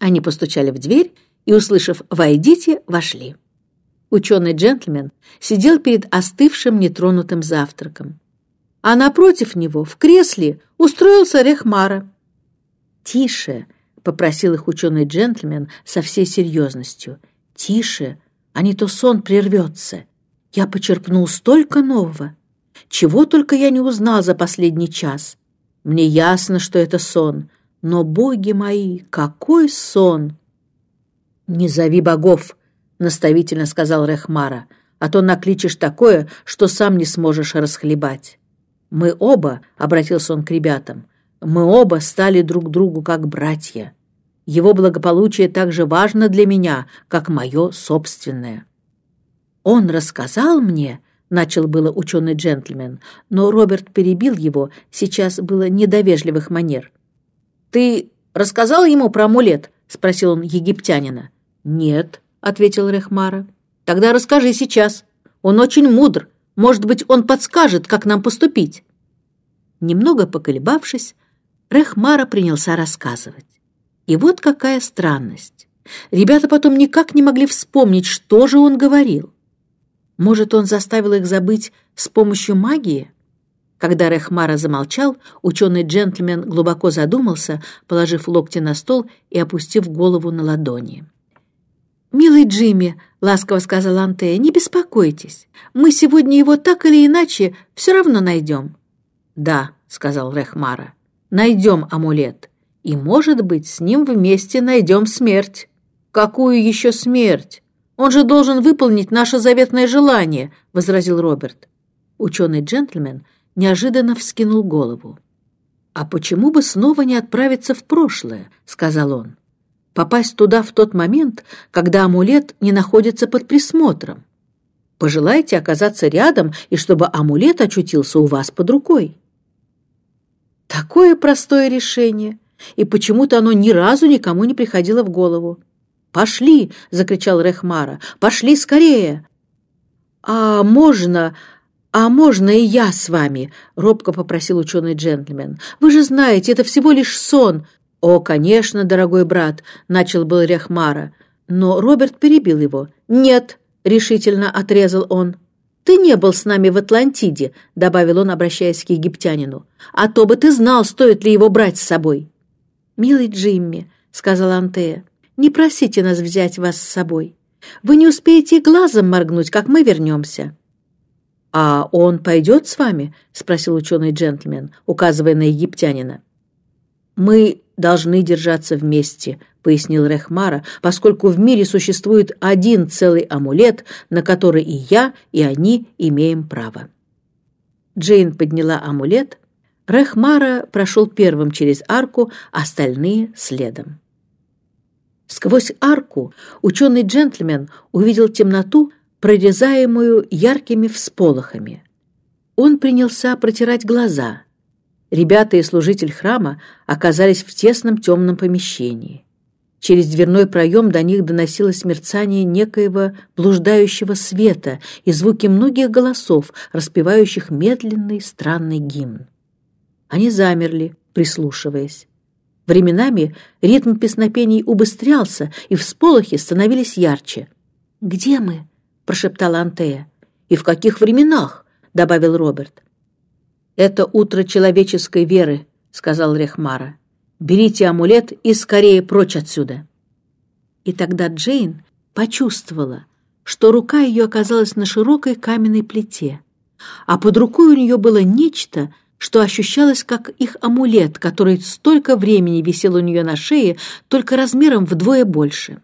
Они постучали в дверь и, услышав «Войдите», вошли. Ученый-джентльмен сидел перед остывшим нетронутым завтраком. А напротив него, в кресле, устроился Рехмара. «Тише!» — попросил их ученый-джентльмен со всей серьезностью. «Тише, а не то сон прервется. Я почерпнул столько нового. Чего только я не узнал за последний час. Мне ясно, что это сон, но, боги мои, какой сон!» «Не зови богов!» — наставительно сказал Рехмара, «а то накличешь такое, что сам не сможешь расхлебать». «Мы оба», — обратился он к ребятам, «мы оба стали друг другу как братья. Его благополучие так же важно для меня, как мое собственное». «Он рассказал мне», — начал было ученый джентльмен, но Роберт перебил его, сейчас было недовежливых манер. «Ты рассказал ему про амулет?» — спросил он египтянина. «Нет», — ответил Рехмара. «Тогда расскажи сейчас. Он очень мудр. Может быть, он подскажет, как нам поступить». Немного поколебавшись, Рехмара принялся рассказывать. И вот какая странность. Ребята потом никак не могли вспомнить, что же он говорил. Может, он заставил их забыть с помощью магии? Когда Рехмара замолчал, ученый джентльмен глубоко задумался, положив локти на стол и опустив голову на ладони. «Милый Джимми», — ласково сказал Антея, — «не беспокойтесь. Мы сегодня его так или иначе все равно найдем». «Да», — сказал Рехмара, — «найдем амулет. И, может быть, с ним вместе найдем смерть». «Какую еще смерть? Он же должен выполнить наше заветное желание», — возразил Роберт. Ученый джентльмен неожиданно вскинул голову. «А почему бы снова не отправиться в прошлое?» — сказал он попасть туда в тот момент, когда амулет не находится под присмотром. Пожелайте оказаться рядом, и чтобы амулет очутился у вас под рукой. Такое простое решение, и почему-то оно ни разу никому не приходило в голову. «Пошли!» — закричал Рехмара. «Пошли скорее!» «А можно...» «А можно и я с вами?» — робко попросил ученый джентльмен. «Вы же знаете, это всего лишь сон. «О, конечно, дорогой брат», — начал был Ряхмара, но Роберт перебил его. «Нет», — решительно отрезал он. «Ты не был с нами в Атлантиде», — добавил он, обращаясь к египтянину. «А то бы ты знал, стоит ли его брать с собой». «Милый Джимми», — сказал Антея, — «не просите нас взять вас с собой. Вы не успеете глазом моргнуть, как мы вернемся». «А он пойдет с вами?» — спросил ученый джентльмен, указывая на египтянина. «Мы должны держаться вместе», — пояснил Рехмара, «поскольку в мире существует один целый амулет, на который и я, и они имеем право». Джейн подняла амулет. Рехмара прошел первым через арку, остальные — следом. Сквозь арку ученый джентльмен увидел темноту, прорезаемую яркими всполохами. Он принялся протирать глаза — Ребята и служитель храма оказались в тесном темном помещении. Через дверной проем до них доносилось мерцание некоего блуждающего света и звуки многих голосов, распевающих медленный странный гимн. Они замерли, прислушиваясь. Временами ритм песнопений убыстрялся, и всполохи становились ярче. «Где мы?» — прошептала Антея. «И в каких временах?» — добавил Роберт. «Это утро человеческой веры», — сказал Рехмара. «Берите амулет и скорее прочь отсюда». И тогда Джейн почувствовала, что рука ее оказалась на широкой каменной плите, а под рукой у нее было нечто, что ощущалось как их амулет, который столько времени висел у нее на шее, только размером вдвое больше.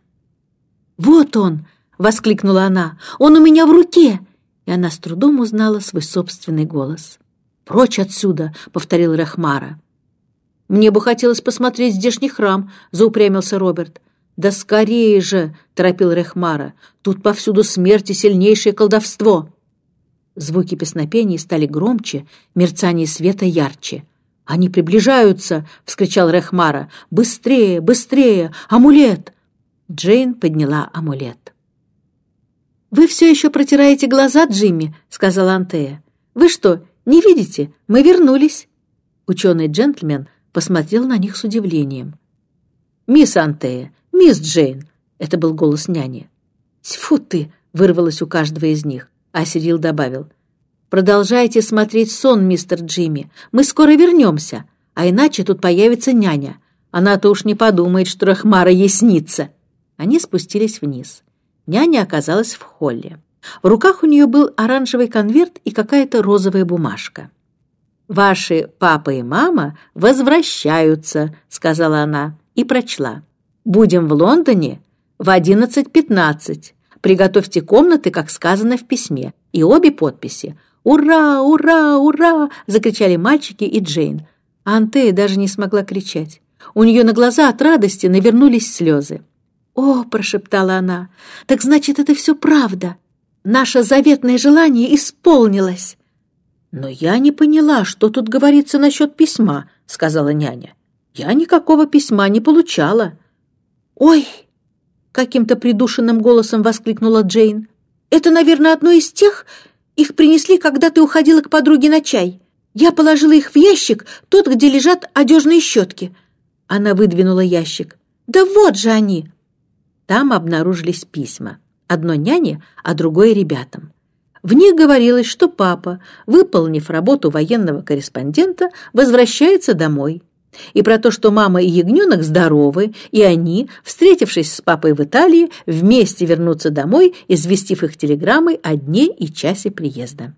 «Вот он!» — воскликнула она. «Он у меня в руке!» И она с трудом узнала свой собственный голос. «Прочь отсюда!» — повторил Рахмара. «Мне бы хотелось посмотреть здешний храм», — заупрямился Роберт. «Да скорее же!» — торопил Рехмара. «Тут повсюду смерть и сильнейшее колдовство!» Звуки песнопений стали громче, мерцание света ярче. «Они приближаются!» — вскричал Рехмара. «Быстрее, быстрее! Амулет!» Джейн подняла амулет. «Вы все еще протираете глаза, Джимми?» — сказала Антея. «Вы что, не видите? Мы вернулись!» Ученый джентльмен посмотрел на них с удивлением. «Мисс Антея, «Мисс Джейн!» — это был голос няни. «Тьфу ты!» — вырвалось у каждого из них, а Сирил добавил. «Продолжайте смотреть сон, мистер Джимми. Мы скоро вернемся, а иначе тут появится няня. Она-то уж не подумает, что Рахмара ей снится». Они спустились вниз. Няня оказалась в холле. В руках у нее был оранжевый конверт и какая-то розовая бумажка. «Ваши папа и мама возвращаются», — сказала она и прочла. «Будем в Лондоне в 11.15. Приготовьте комнаты, как сказано в письме, и обе подписи. «Ура! Ура! Ура!» — закричали мальчики и Джейн. А Антея даже не смогла кричать. У нее на глаза от радости навернулись слезы. «О!» — прошептала она. «Так значит, это все правда. Наше заветное желание исполнилось». «Но я не поняла, что тут говорится насчет письма», — сказала няня. «Я никакого письма не получала». «Ой!» — каким-то придушенным голосом воскликнула Джейн. «Это, наверное, одно из тех... Их принесли, когда ты уходила к подруге на чай. Я положила их в ящик, тот, где лежат одежные щетки». Она выдвинула ящик. «Да вот же они!» Там обнаружились письма. Одно няне, а другое ребятам. В них говорилось, что папа, выполнив работу военного корреспондента, возвращается домой. И про то, что мама и ягненок здоровы, и они, встретившись с папой в Италии, вместе вернутся домой, известив их телеграммой о дне и часе приезда.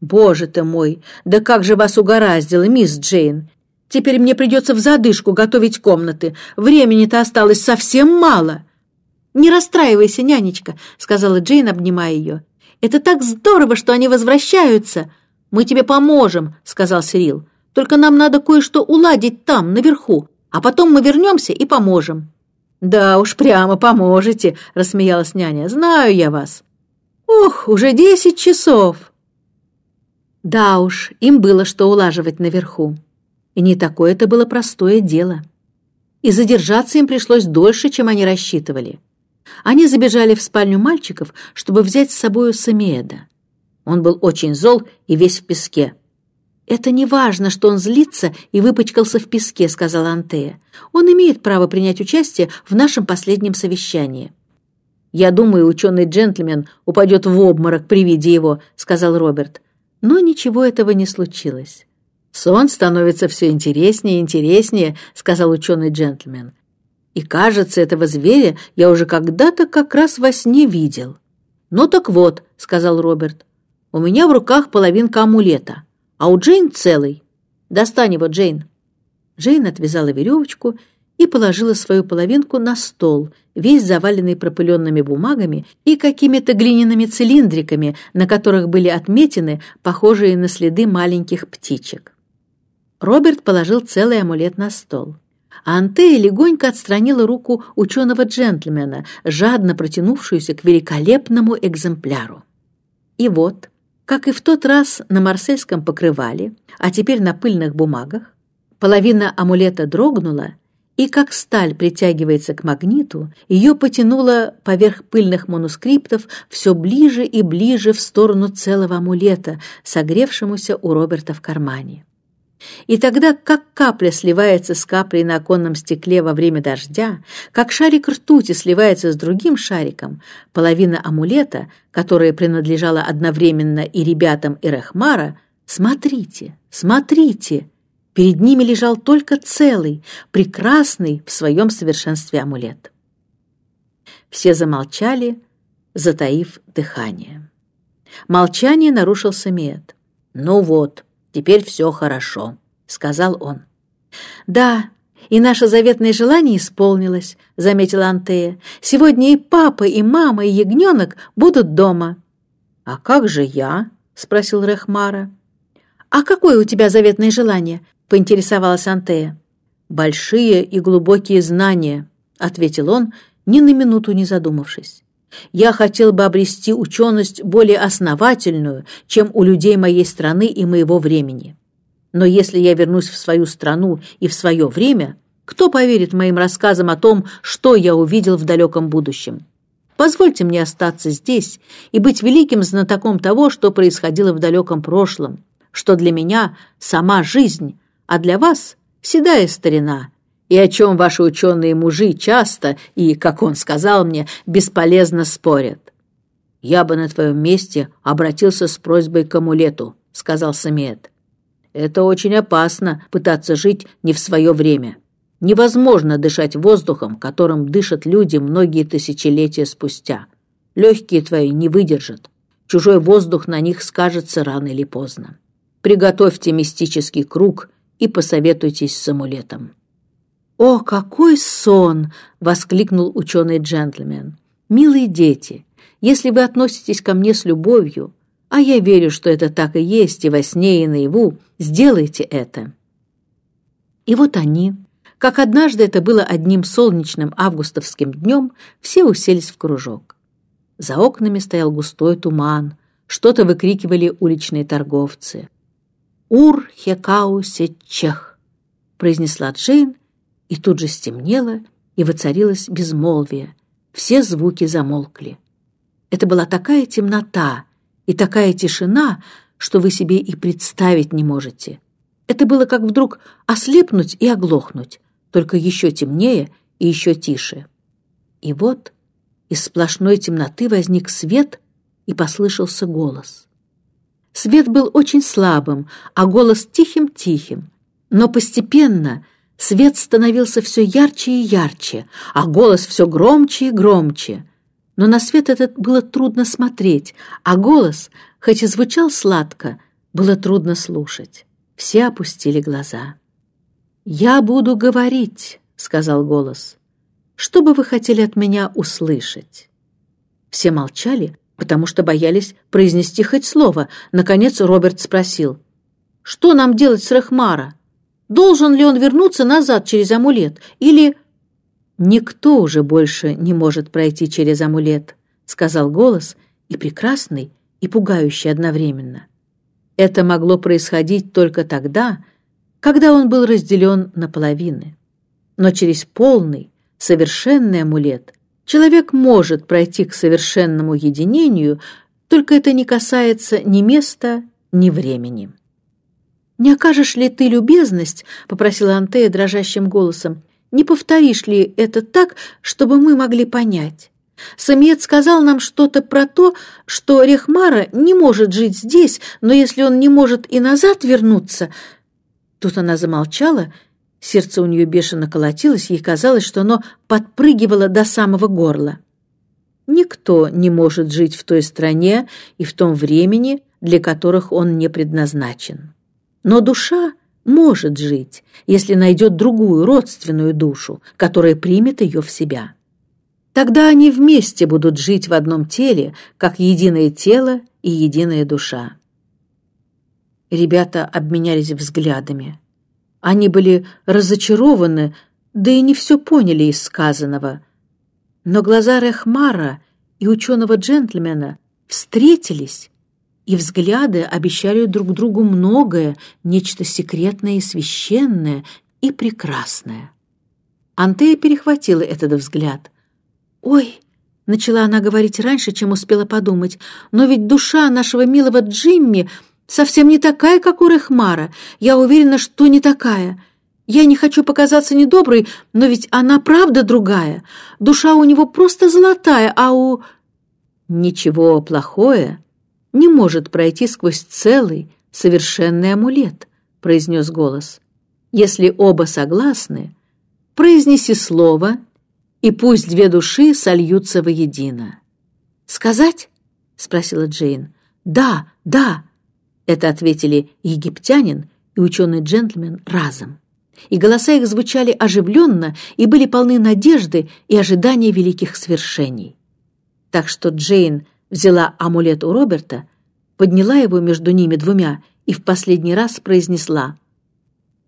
«Боже ты мой! Да как же вас угораздило, мисс Джейн! Теперь мне придется в задышку готовить комнаты. Времени-то осталось совсем мало!» «Не расстраивайся, нянечка», — сказала Джейн, обнимая ее. «Это так здорово, что они возвращаются!» «Мы тебе поможем», — сказал Сирил. «Только нам надо кое-что уладить там, наверху, а потом мы вернемся и поможем». «Да уж, прямо поможете», — рассмеялась няня. «Знаю я вас». «Ох, уже десять часов!» Да уж, им было что улаживать наверху. И не такое это было простое дело. И задержаться им пришлось дольше, чем они рассчитывали. Они забежали в спальню мальчиков, чтобы взять с собою Самиэда. Он был очень зол и весь в песке. «Это не важно, что он злится и выпачкался в песке», — сказала Антея. «Он имеет право принять участие в нашем последнем совещании». «Я думаю, ученый джентльмен упадет в обморок при виде его», — сказал Роберт. Но ничего этого не случилось. «Сон становится все интереснее и интереснее», — сказал ученый джентльмен. И, кажется, этого зверя я уже когда-то как раз во сне видел. «Ну так вот», — сказал Роберт, — «у меня в руках половинка амулета, а у Джейн целый. Достань его, Джейн». Джейн отвязала веревочку и положила свою половинку на стол, весь заваленный пропыленными бумагами и какими-то глиняными цилиндриками, на которых были отметины, похожие на следы маленьких птичек. Роберт положил целый амулет на стол а Антея легонько отстранила руку ученого-джентльмена, жадно протянувшуюся к великолепному экземпляру. И вот, как и в тот раз на марсельском покрывале, а теперь на пыльных бумагах, половина амулета дрогнула, и как сталь притягивается к магниту, ее потянуло поверх пыльных манускриптов все ближе и ближе в сторону целого амулета, согревшемуся у Роберта в кармане. И тогда, как капля сливается с каплей на оконном стекле во время дождя, как шарик ртути сливается с другим шариком, половина амулета, которая принадлежала одновременно и ребятам и Рахмара, смотрите, смотрите, перед ними лежал только целый, прекрасный в своем совершенстве амулет. Все замолчали, затаив дыхание. Молчание нарушил Самиет. «Ну вот», Теперь все хорошо», — сказал он. «Да, и наше заветное желание исполнилось», — заметила Антея. «Сегодня и папа, и мама, и ягненок будут дома». «А как же я?» — спросил Рехмара. «А какое у тебя заветное желание?» — поинтересовалась Антея. «Большие и глубокие знания», — ответил он, ни на минуту не задумавшись. Я хотел бы обрести ученость более основательную, чем у людей моей страны и моего времени. Но если я вернусь в свою страну и в свое время, кто поверит моим рассказам о том, что я увидел в далеком будущем? Позвольте мне остаться здесь и быть великим знатоком того, что происходило в далеком прошлом, что для меня сама жизнь, а для вас седая старина, и о чем ваши ученые мужи часто и, как он сказал мне, бесполезно спорят. «Я бы на твоем месте обратился с просьбой к амулету», — сказал Самиет. «Это очень опасно пытаться жить не в свое время. Невозможно дышать воздухом, которым дышат люди многие тысячелетия спустя. Легкие твои не выдержат. Чужой воздух на них скажется рано или поздно. Приготовьте мистический круг и посоветуйтесь с амулетом». «О, какой сон!» — воскликнул ученый-джентльмен. «Милые дети, если вы относитесь ко мне с любовью, а я верю, что это так и есть и во сне, и наяву, сделайте это». И вот они, как однажды это было одним солнечным августовским днем, все уселись в кружок. За окнами стоял густой туман, что-то выкрикивали уличные торговцы. «Ур хекау чех», — произнесла Джейн, и тут же стемнело, и воцарилось безмолвие. Все звуки замолкли. Это была такая темнота и такая тишина, что вы себе и представить не можете. Это было как вдруг ослепнуть и оглохнуть, только еще темнее и еще тише. И вот из сплошной темноты возник свет, и послышался голос. Свет был очень слабым, а голос тихим-тихим. Но постепенно Свет становился все ярче и ярче, а голос все громче и громче. Но на свет этот было трудно смотреть, а голос, хоть и звучал сладко, было трудно слушать. Все опустили глаза. «Я буду говорить», — сказал голос. «Что бы вы хотели от меня услышать?» Все молчали, потому что боялись произнести хоть слово. Наконец Роберт спросил. «Что нам делать с Рахмара?» Должен ли он вернуться назад через амулет? Или... «Никто уже больше не может пройти через амулет», — сказал голос, и прекрасный, и пугающий одновременно. Это могло происходить только тогда, когда он был разделен на половины. Но через полный, совершенный амулет человек может пройти к совершенному единению, только это не касается ни места, ни времени. «Не окажешь ли ты любезность?» — попросила Антея дрожащим голосом. «Не повторишь ли это так, чтобы мы могли понять?» Самиет сказал нам что-то про то, что Рехмара не может жить здесь, но если он не может и назад вернуться... Тут она замолчала, сердце у нее бешено колотилось, ей казалось, что оно подпрыгивало до самого горла. Никто не может жить в той стране и в том времени, для которых он не предназначен. Но душа может жить, если найдет другую родственную душу, которая примет ее в себя. Тогда они вместе будут жить в одном теле, как единое тело и единая душа. Ребята обменялись взглядами. Они были разочарованы, да и не все поняли из сказанного. Но глаза Рехмара и ученого-джентльмена встретились и взгляды обещали друг другу многое, нечто секретное и священное, и прекрасное. Антея перехватила этот взгляд. «Ой!» — начала она говорить раньше, чем успела подумать. «Но ведь душа нашего милого Джимми совсем не такая, как у Рехмара. Я уверена, что не такая. Я не хочу показаться недоброй, но ведь она правда другая. Душа у него просто золотая, а у...» «Ничего плохое не может пройти сквозь целый, совершенный амулет», — произнес голос. «Если оба согласны, произнеси слово, и пусть две души сольются воедино». «Сказать?» — спросила Джейн. «Да, да!» — это ответили египтянин и ученый-джентльмен разом. И голоса их звучали оживленно и были полны надежды и ожидания великих свершений. Так что Джейн взяла амулет у Роберта, подняла его между ними двумя и в последний раз произнесла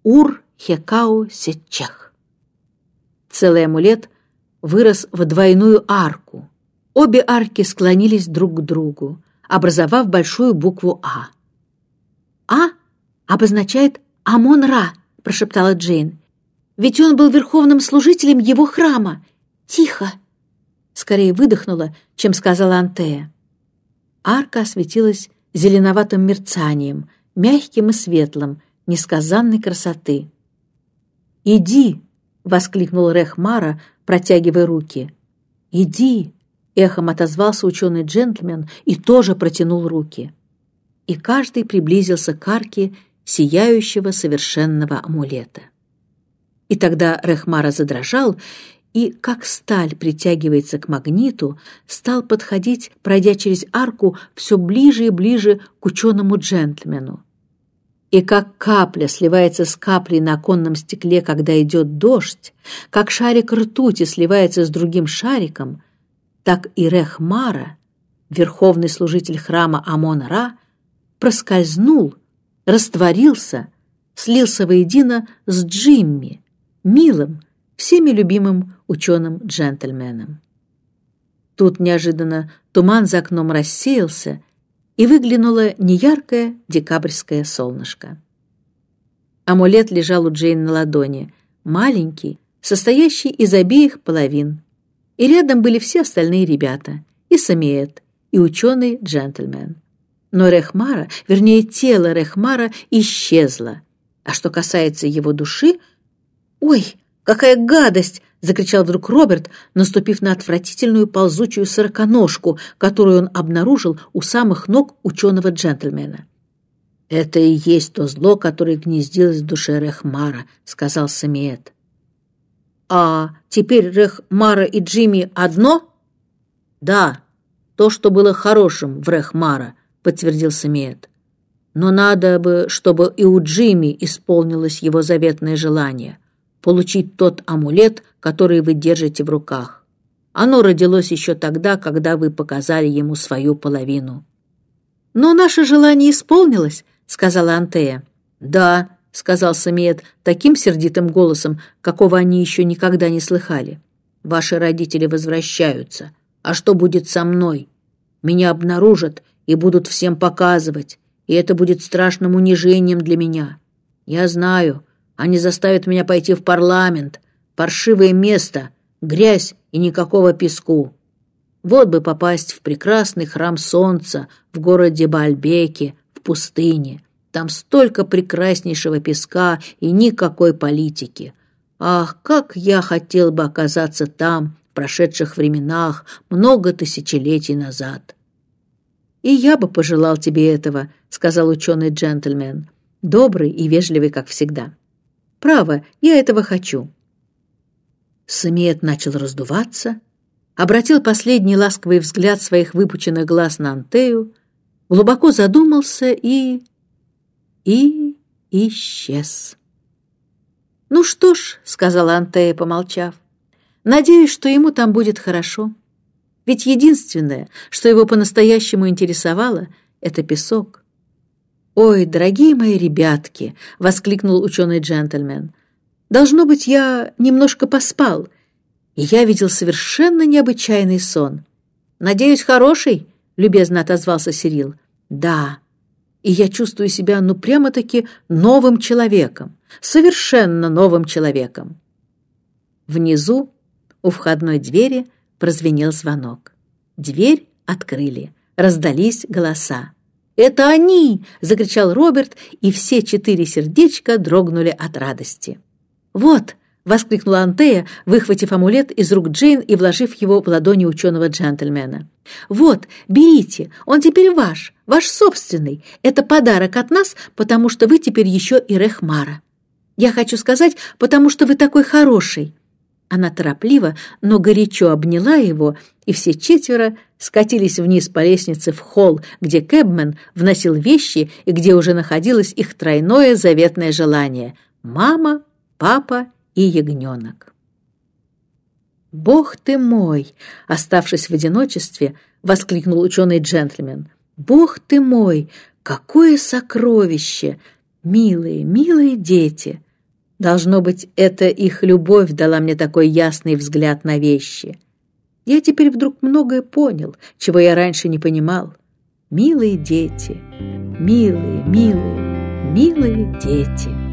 «Ур хекау сетчех». Целый амулет вырос в двойную арку. Обе арки склонились друг к другу, образовав большую букву «А». «А» обозначает «Амон-Ра», — прошептала Джейн. «Ведь он был верховным служителем его храма. Тихо!» Скорее выдохнула, чем сказала Антея. Арка осветилась зеленоватым мерцанием, мягким и светлым, несказанной красоты. «Иди!» — воскликнул Рехмара, протягивая руки. «Иди!» — эхом отозвался ученый джентльмен и тоже протянул руки. И каждый приблизился к арке сияющего совершенного амулета. И тогда Рехмара задрожал и, как сталь притягивается к магниту, стал подходить, пройдя через арку, все ближе и ближе к ученому джентльмену. И как капля сливается с каплей на оконном стекле, когда идет дождь, как шарик ртути сливается с другим шариком, так и Рехмара, верховный служитель храма Амон-Ра, проскользнул, растворился, слился воедино с Джимми, милым, всеми любимым ученым-джентльменом. Тут неожиданно туман за окном рассеялся, и выглянуло неяркое декабрьское солнышко. Амулет лежал у Джейн на ладони, маленький, состоящий из обеих половин. И рядом были все остальные ребята, и Самиет, и ученый-джентльмен. Но Рехмара, вернее, тело Рехмара исчезло. А что касается его души... «Ой, какая гадость!» — закричал вдруг Роберт, наступив на отвратительную ползучую сороконожку, которую он обнаружил у самых ног ученого-джентльмена. «Это и есть то зло, которое гнездилось в душе Рехмара», — сказал Самиет. «А теперь Рехмара и Джимми одно?» «Да, то, что было хорошим в Рехмара», — подтвердил Самиет. «Но надо бы, чтобы и у Джимми исполнилось его заветное желание — получить тот амулет, который вы держите в руках. Оно родилось еще тогда, когда вы показали ему свою половину. «Но наше желание исполнилось», — сказала Антея. «Да», — сказал Самиет таким сердитым голосом, какого они еще никогда не слыхали. «Ваши родители возвращаются. А что будет со мной? Меня обнаружат и будут всем показывать, и это будет страшным унижением для меня. Я знаю, они заставят меня пойти в парламент. Паршивое место, грязь и никакого песку. Вот бы попасть в прекрасный храм солнца в городе Бальбеке, в пустыне. Там столько прекраснейшего песка и никакой политики. Ах, как я хотел бы оказаться там, в прошедших временах, много тысячелетий назад. «И я бы пожелал тебе этого», — сказал ученый джентльмен, добрый и вежливый, как всегда. Право, я этого хочу». Самиет начал раздуваться, обратил последний ласковый взгляд своих выпученных глаз на Антею, глубоко задумался и... и исчез. «Ну что ж», — сказала Антея, помолчав, — «надеюсь, что ему там будет хорошо. Ведь единственное, что его по-настоящему интересовало, — это песок. «Ой, дорогие мои ребятки!» — воскликнул ученый-джентльмен. «Должно быть, я немножко поспал, и я видел совершенно необычайный сон. Надеюсь, хороший?» — любезно отозвался Сирил. «Да, и я чувствую себя, ну, прямо-таки новым человеком, совершенно новым человеком». Внизу, у входной двери, прозвенел звонок. Дверь открыли, раздались голоса. «Это они!» — закричал Роберт, и все четыре сердечка дрогнули от радости. «Вот!» — воскликнула Антея, выхватив амулет из рук Джейн и вложив его в ладони ученого джентльмена. «Вот, берите, он теперь ваш, ваш собственный. Это подарок от нас, потому что вы теперь еще и Рехмара. Я хочу сказать, потому что вы такой хороший». Она торопливо, но горячо обняла его, и все четверо скатились вниз по лестнице в холл, где Кэбмен вносил вещи и где уже находилось их тройное заветное желание — мама, папа и ягненок. «Бог ты мой!» — оставшись в одиночестве, воскликнул ученый-джентльмен. «Бог ты мой! Какое сокровище! Милые, милые дети!» Должно быть, это их любовь дала мне такой ясный взгляд на вещи. Я теперь вдруг многое понял, чего я раньше не понимал. Милые дети, милые, милые, милые дети.